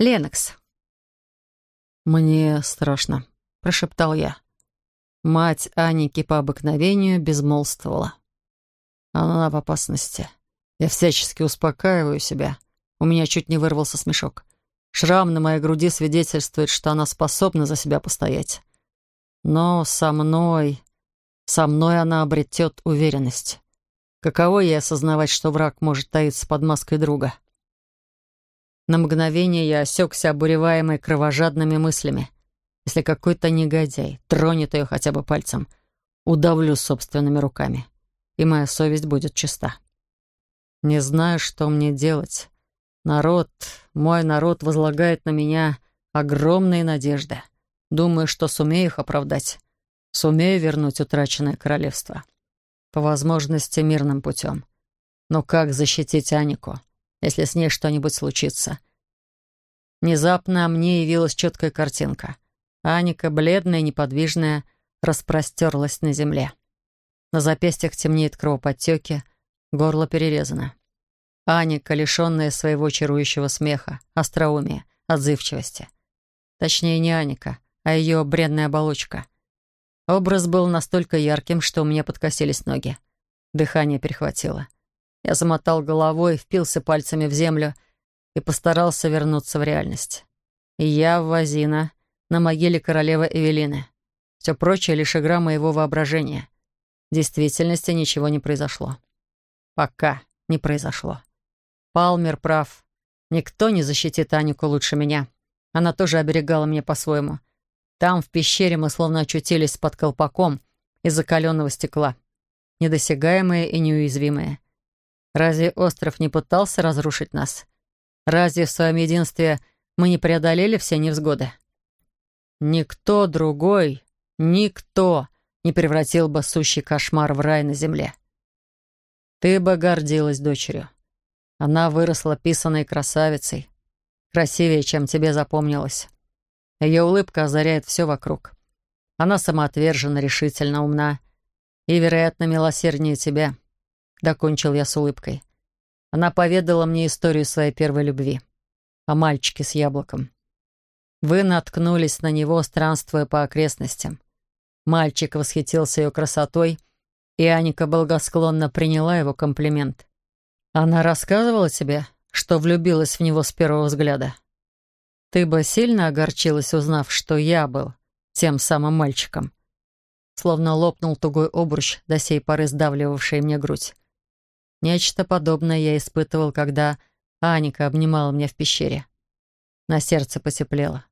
Ленокс. «Мне страшно», — прошептал я. Мать Аники по обыкновению безмолвствовала. Она в опасности. Я всячески успокаиваю себя. У меня чуть не вырвался смешок. Шрам на моей груди свидетельствует, что она способна за себя постоять. Но со мной... Со мной она обретет уверенность. Каково ей осознавать, что враг может таиться под маской друга? На мгновение я осекся, обуреваемый кровожадными мыслями. Если какой-то негодяй тронет ее хотя бы пальцем, удавлю собственными руками, и моя совесть будет чиста. Не знаю, что мне делать. Народ, мой народ возлагает на меня огромные надежды. Думаю, что сумею их оправдать. Сумею вернуть утраченное королевство. По возможности мирным путем. Но как защитить Анику? Если с ней что-нибудь случится. Внезапно мне явилась четкая картинка. Аника, бледная, неподвижная, распростерлась на земле. На запястьях темнеет кровоподтеки, горло перерезано. Аника, лишенная своего чарующего смеха, остроумия, отзывчивости. Точнее, не Аника, а ее бренная оболочка. Образ был настолько ярким, что у меня подкосились ноги. Дыхание перехватило. Я замотал головой, впился пальцами в землю и постарался вернуться в реальность. И я, Вазина, на могиле королевы Эвелины. Все прочее — лишь игра моего воображения. В действительности ничего не произошло. Пока не произошло. Палмер прав. Никто не защитит Анику лучше меня. Она тоже оберегала меня по-своему. Там, в пещере, мы словно очутились под колпаком из закаленного стекла. Недосягаемые и неуязвимые. Разве остров не пытался разрушить нас? Разве в своем единстве мы не преодолели все невзгоды? Никто другой, никто не превратил бы сущий кошмар в рай на земле. Ты бы гордилась дочерью. Она выросла писаной красавицей, красивее, чем тебе запомнилось. Ее улыбка озаряет все вокруг. Она самоотвержена, решительно умна и, вероятно, милосерднее тебя. — докончил я с улыбкой. Она поведала мне историю своей первой любви. О мальчике с яблоком. Вы наткнулись на него, странствуя по окрестностям. Мальчик восхитился ее красотой, и Аника благосклонно приняла его комплимент. Она рассказывала тебе, что влюбилась в него с первого взгляда. Ты бы сильно огорчилась, узнав, что я был тем самым мальчиком. Словно лопнул тугой обруч, до сей поры сдавливавший мне грудь. Нечто подобное я испытывал, когда Аника обнимала меня в пещере. На сердце потеплело.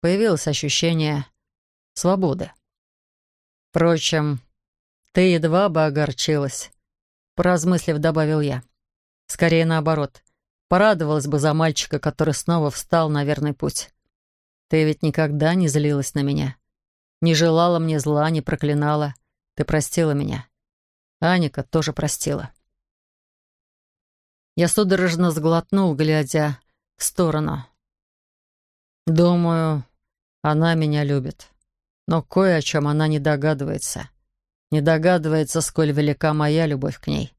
Появилось ощущение свободы. Впрочем, ты едва бы огорчилась, поразмыслив, добавил я. Скорее наоборот. Порадовалась бы за мальчика, который снова встал на верный путь. Ты ведь никогда не злилась на меня. Не желала мне зла, не проклинала. Ты простила меня. Аника тоже простила. Я судорожно сглотнул, глядя в сторону. Думаю, она меня любит. Но кое о чем она не догадывается. Не догадывается, сколь велика моя любовь к ней.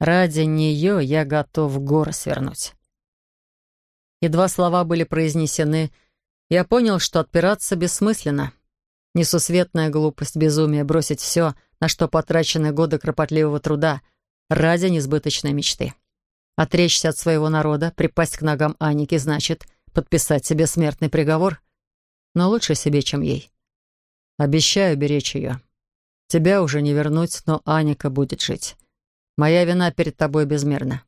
Ради нее я готов горы свернуть. Едва слова были произнесены, я понял, что отпираться бессмысленно. Несусветная глупость, безумие бросить все, на что потрачены годы кропотливого труда, ради несбыточной мечты. Отречься от своего народа, припасть к ногам Аники, значит подписать себе смертный приговор. Но лучше себе, чем ей. Обещаю беречь ее. Тебя уже не вернуть, но Аника будет жить. Моя вина перед тобой безмерна.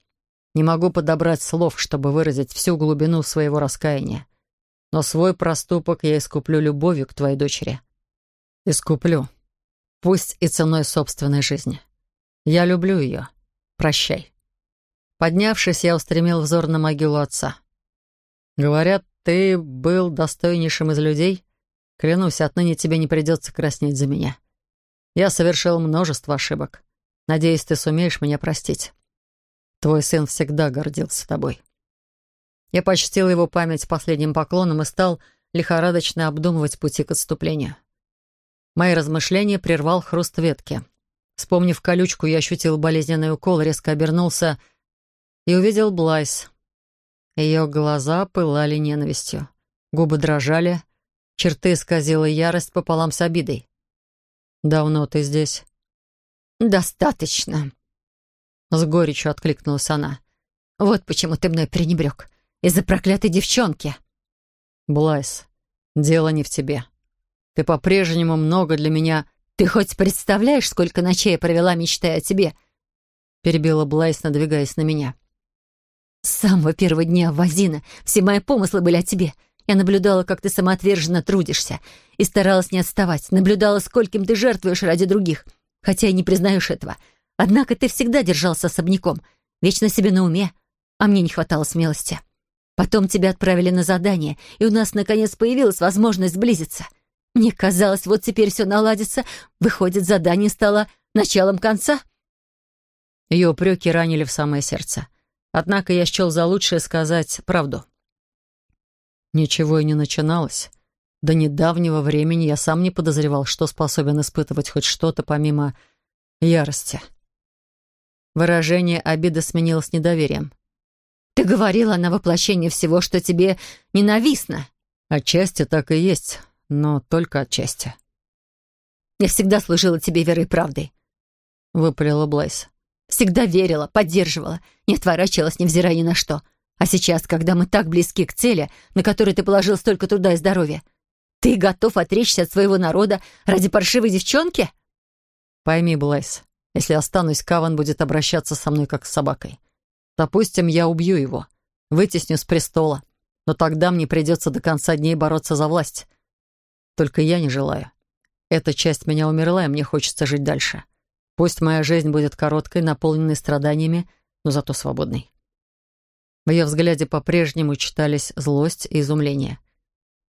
Не могу подобрать слов, чтобы выразить всю глубину своего раскаяния. Но свой проступок я искуплю любовью к твоей дочери. Искуплю. Пусть и ценой собственной жизни. Я люблю ее. Прощай. Поднявшись, я устремил взор на могилу отца. «Говорят, ты был достойнейшим из людей. Клянусь, отныне тебе не придется краснеть за меня. Я совершил множество ошибок. Надеюсь, ты сумеешь меня простить. Твой сын всегда гордился тобой». Я почтил его память последним поклоном и стал лихорадочно обдумывать пути к отступлению. Мои размышления прервал хруст ветки. Вспомнив колючку, я ощутил болезненный укол, резко обернулся — и увидел Блайс. Ее глаза пылали ненавистью. Губы дрожали, черты исказила ярость пополам с обидой. «Давно ты здесь?» «Достаточно», — с горечью откликнулась она. «Вот почему ты мной пренебрег. Из-за проклятой девчонки». «Блайс, дело не в тебе. Ты по-прежнему много для меня...» «Ты хоть представляешь, сколько ночей я провела, мечтая о тебе?» Перебила Блайс, надвигаясь на меня. «С самого первого дня, Вазина, все мои помыслы были о тебе. Я наблюдала, как ты самоотверженно трудишься, и старалась не отставать. Наблюдала, скольким ты жертвуешь ради других, хотя и не признаешь этого. Однако ты всегда держался особняком, вечно себе на уме, а мне не хватало смелости. Потом тебя отправили на задание, и у нас, наконец, появилась возможность сблизиться. Мне казалось, вот теперь все наладится. Выходит, задание стало началом конца. Ее упреки ранили в самое сердце. Однако я счел за лучшее сказать правду. Ничего и не начиналось. До недавнего времени я сам не подозревал, что способен испытывать хоть что-то помимо ярости. Выражение обиды сменилось недоверием. «Ты говорила на воплощение всего, что тебе ненавистно». «Отчасти так и есть, но только отчасти». «Я всегда служила тебе верой и правдой», — выпалила Блайс. «Всегда верила, поддерживала, не отворачивалась, невзирая ни на что. А сейчас, когда мы так близки к цели, на которой ты положил столько труда и здоровья, ты готов отречься от своего народа ради паршивой девчонки?» «Пойми, Блайс, если останусь, Каван будет обращаться со мной как с собакой. Допустим, я убью его, вытесню с престола, но тогда мне придется до конца дней бороться за власть. Только я не желаю. Эта часть меня умерла, и мне хочется жить дальше. Пусть моя жизнь будет короткой, наполненной страданиями, но зато свободной. В ее взгляде по-прежнему читались злость и изумление.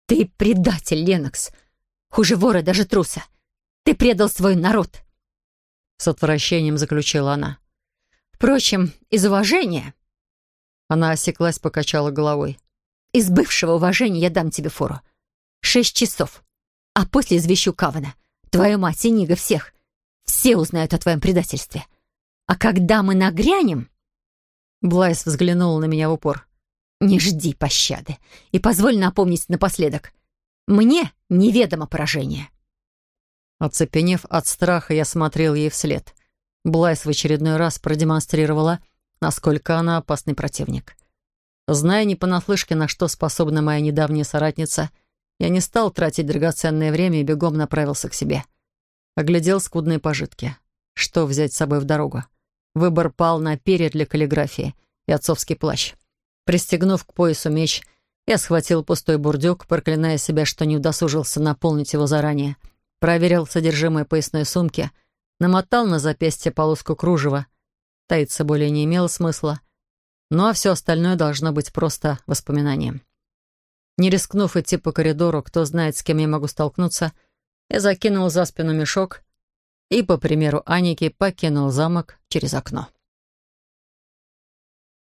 «Ты предатель, Ленокс! Хуже вора, даже труса! Ты предал свой народ!» С отвращением заключила она. «Впрочем, из уважения...» Она осеклась, покачала головой. «Из бывшего уважения я дам тебе фору. Шесть часов. А после извещу Кавана, твою мать и Нига, всех. Все узнают о твоем предательстве. А когда мы нагрянем...» Блайс взглянула на меня в упор. «Не жди пощады. И позволь напомнить напоследок. Мне неведомо поражение». Оцепенев от страха, я смотрел ей вслед. Блайс в очередной раз продемонстрировала, насколько она опасный противник. Зная не понаслышке, на что способна моя недавняя соратница, я не стал тратить драгоценное время и бегом направился к себе. Оглядел скудные пожитки. Что взять с собой в дорогу? Выбор пал на перья для каллиграфии и отцовский плащ. Пристегнув к поясу меч, я схватил пустой бурдюк, проклиная себя, что не удосужился наполнить его заранее — проверил содержимое поясной сумки, намотал на запястье полоску кружева. Таиться более не имело смысла. Ну а все остальное должно быть просто воспоминанием. Не рискнув идти по коридору, кто знает, с кем я могу столкнуться, я закинул за спину мешок и, по примеру Аники, покинул замок через окно.